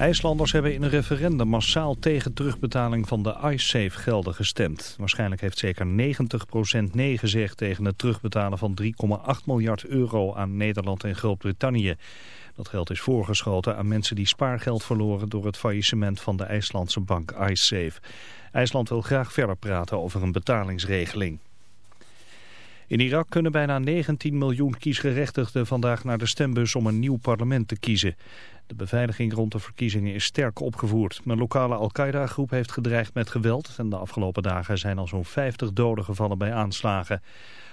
IJslanders hebben in een referendum massaal tegen terugbetaling van de IceSafe gelden gestemd. Waarschijnlijk heeft zeker 90% nee gezegd tegen het terugbetalen van 3,8 miljard euro aan Nederland en Groot-Brittannië. Dat geld is voorgeschoten aan mensen die spaargeld verloren door het faillissement van de IJslandse bank IceSafe. IJsland wil graag verder praten over een betalingsregeling. In Irak kunnen bijna 19 miljoen kiesgerechtigden vandaag naar de stembus om een nieuw parlement te kiezen. De beveiliging rond de verkiezingen is sterk opgevoerd. Een lokale Al-Qaeda-groep heeft gedreigd met geweld en de afgelopen dagen zijn al zo'n 50 doden gevallen bij aanslagen.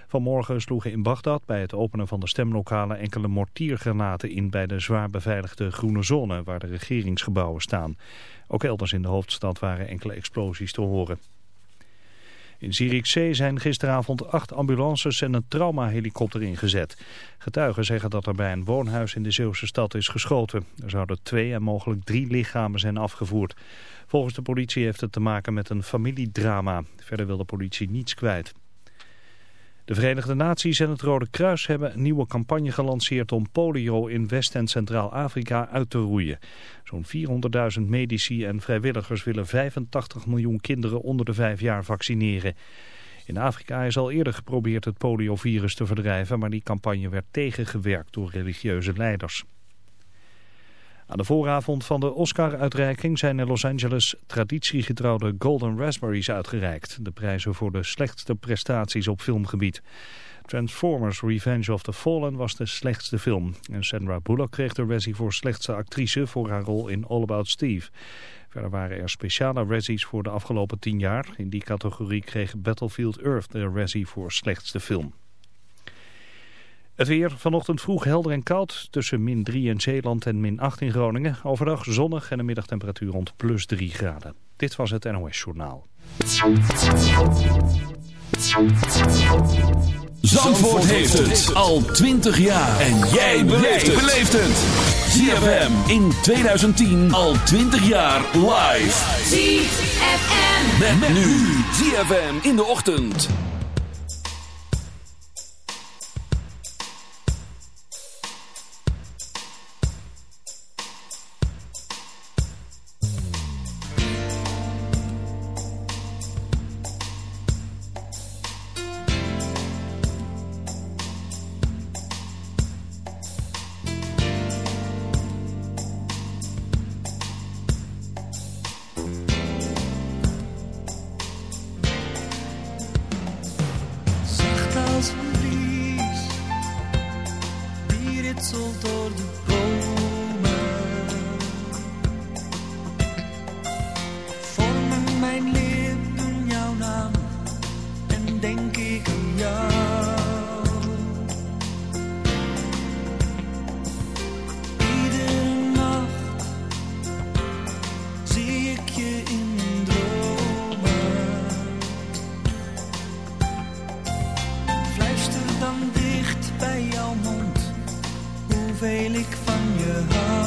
Vanmorgen sloegen in Bagdad bij het openen van de stemlokalen enkele mortiergranaten in bij de zwaar beveiligde groene zone waar de regeringsgebouwen staan. Ook elders in de hoofdstad waren enkele explosies te horen. In Zierikzee zijn gisteravond acht ambulances en een traumahelikopter ingezet. Getuigen zeggen dat er bij een woonhuis in de Zeeuwse stad is geschoten. Er zouden twee en mogelijk drie lichamen zijn afgevoerd. Volgens de politie heeft het te maken met een familiedrama. Verder wil de politie niets kwijt. De Verenigde Naties en het Rode Kruis hebben een nieuwe campagne gelanceerd om polio in West- en Centraal-Afrika uit te roeien. Zo'n 400.000 medici en vrijwilligers willen 85 miljoen kinderen onder de vijf jaar vaccineren. In Afrika is al eerder geprobeerd het poliovirus te verdrijven, maar die campagne werd tegengewerkt door religieuze leiders. Aan de vooravond van de Oscar-uitreiking zijn in Los Angeles traditiegetrouwde Golden Raspberries uitgereikt. De prijzen voor de slechtste prestaties op filmgebied. Transformers Revenge of the Fallen was de slechtste film. En Sandra Bullock kreeg de Razzie voor slechtste actrice voor haar rol in All About Steve. Verder waren er speciale Razzies voor de afgelopen tien jaar. In die categorie kreeg Battlefield Earth de Razzie voor slechtste film. Het weer vanochtend vroeg helder en koud tussen min 3 in Zeeland en min 8 in Groningen. Overdag zonnig en een middagtemperatuur rond plus 3 graden. Dit was het NOS Journaal. Zandvoort heeft het al 20 jaar. En jij beleeft het. ZFM in 2010 al 20 jaar live. ZFM. Met, nu. ZFM in de ochtend. Hoeveel ik van je hou.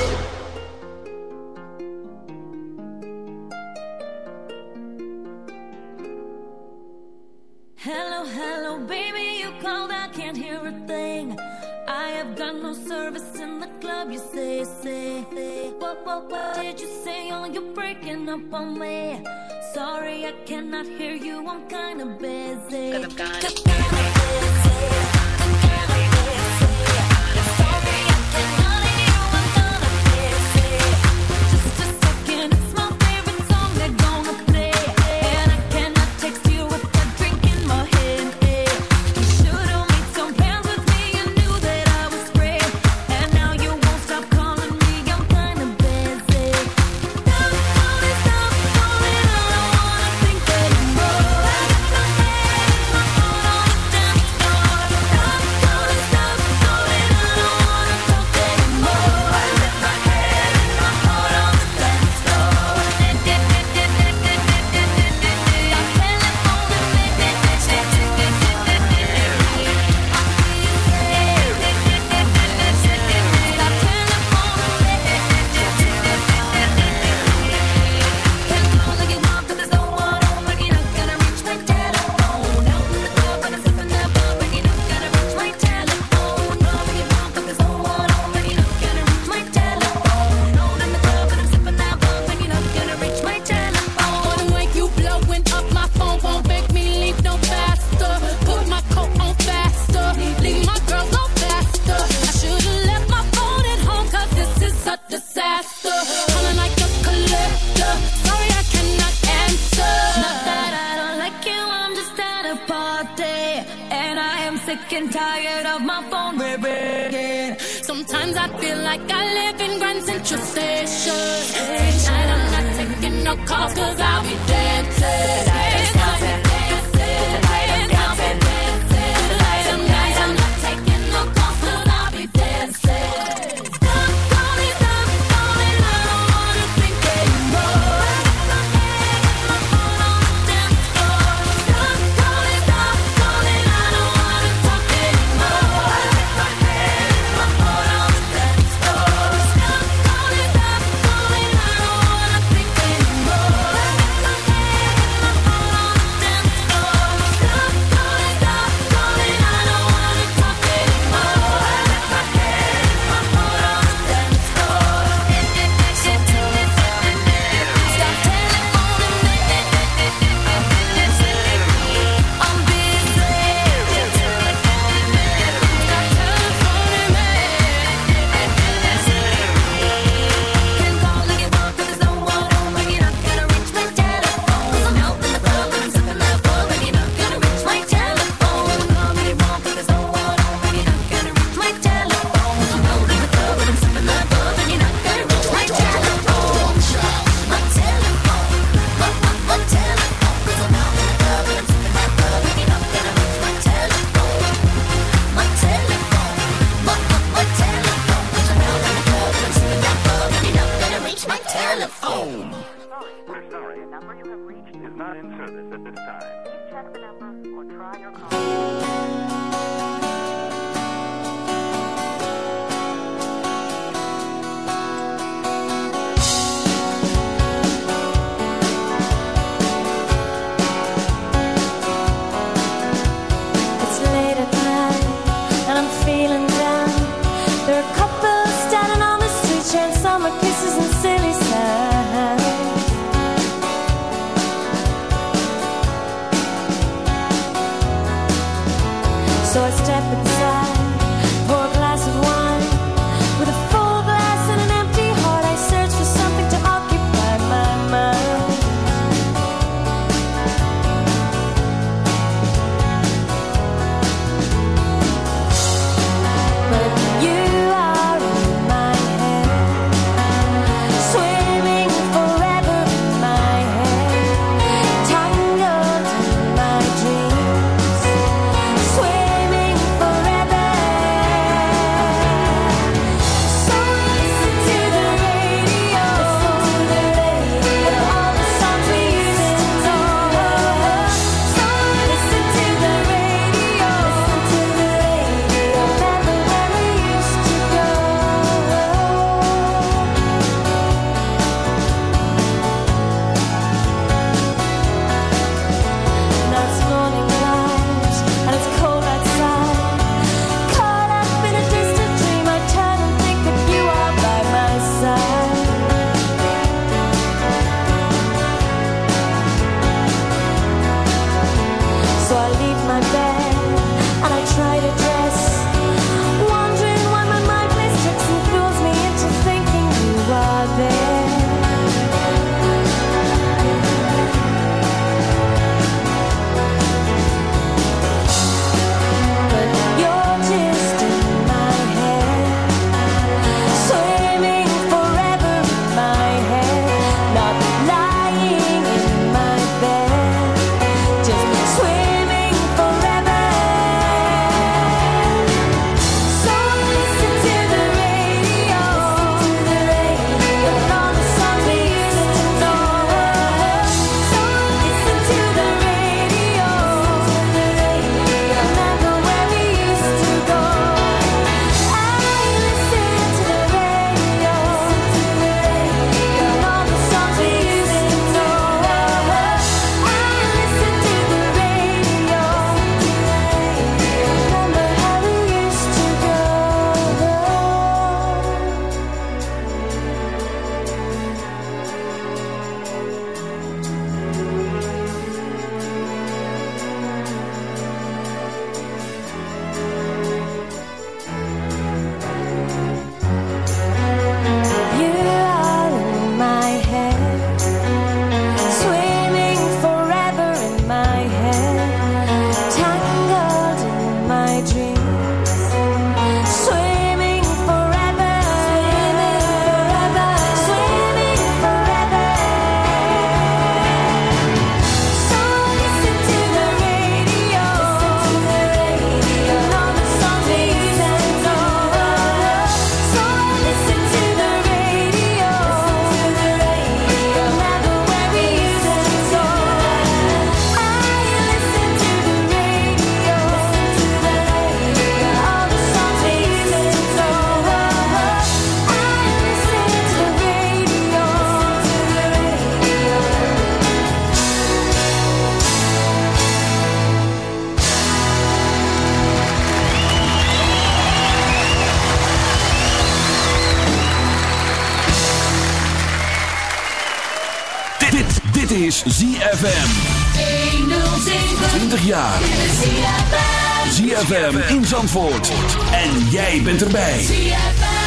Jij bent erbij.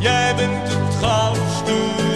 Jij bent het goudste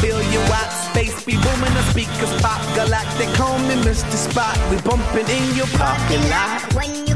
billion watts. Space be booming, the speakers pop. Galactic, call me Mr. Spot. We bumping in your parking lot. When you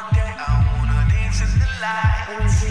lights.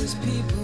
those people.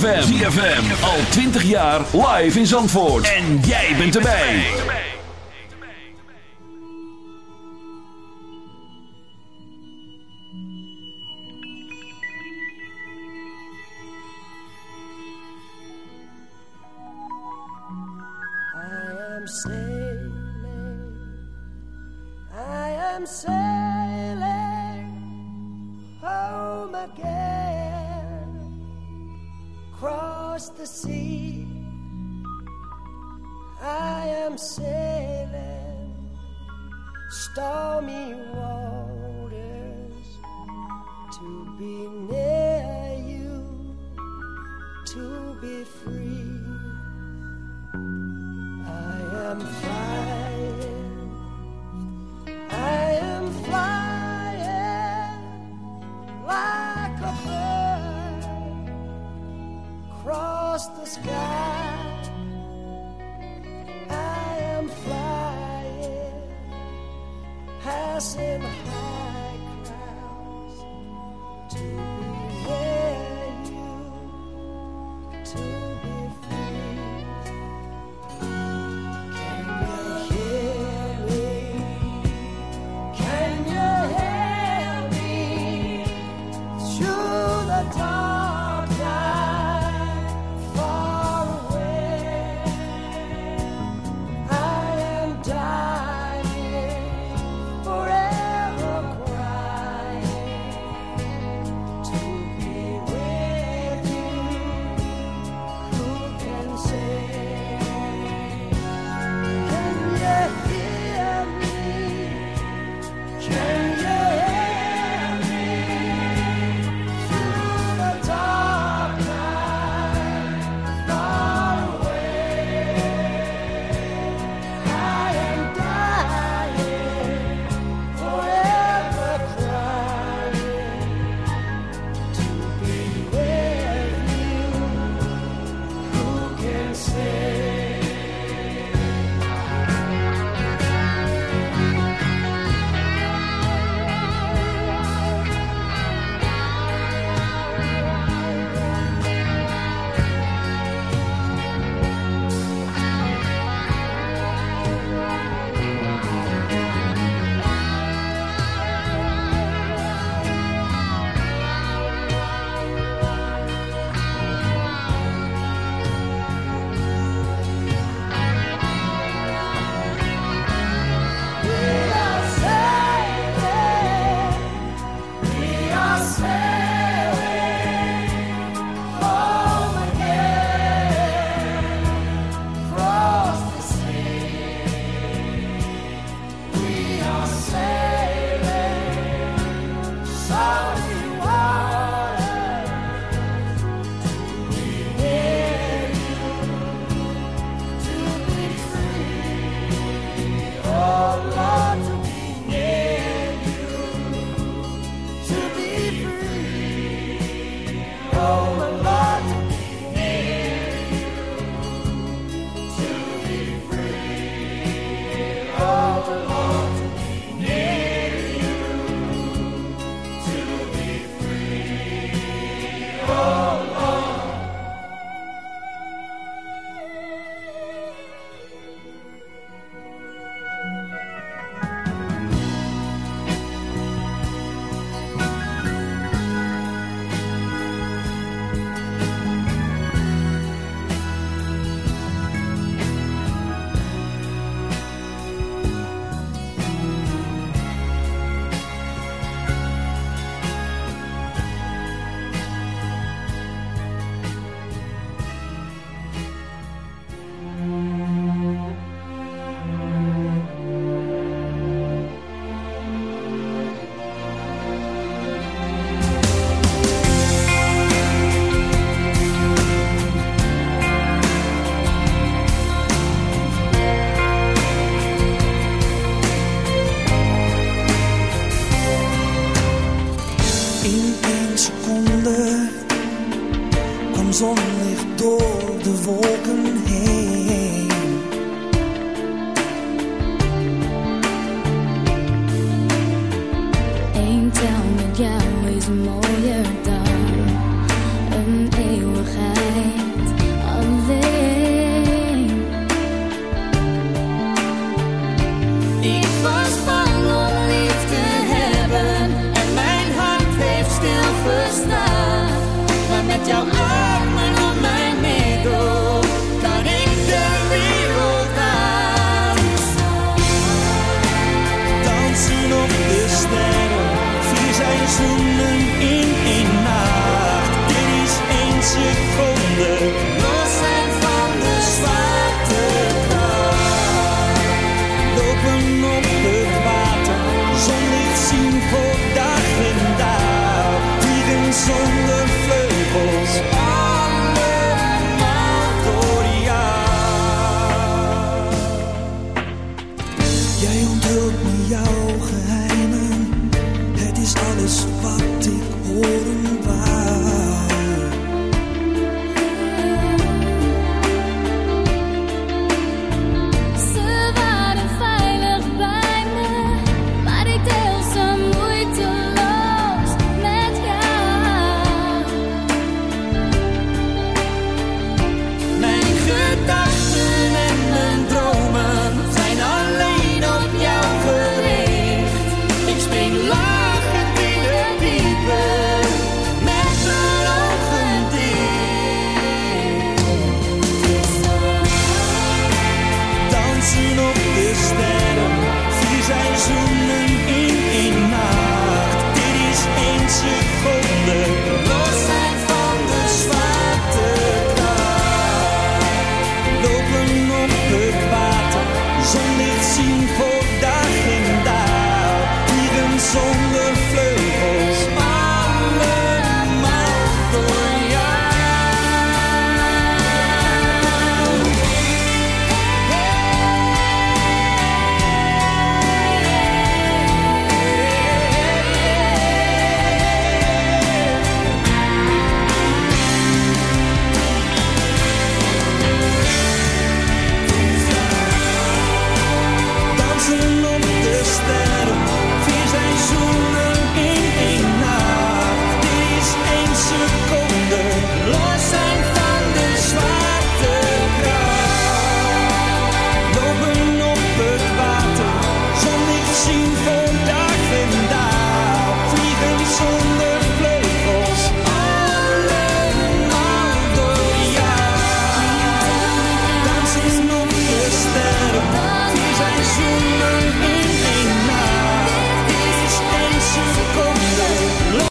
ZFM. ZFM. Al 20 jaar live in Zandvoort. En jij bent erbij. I am sailing. I am sailing home again. across the sea. I am sailing stormy waters to be near.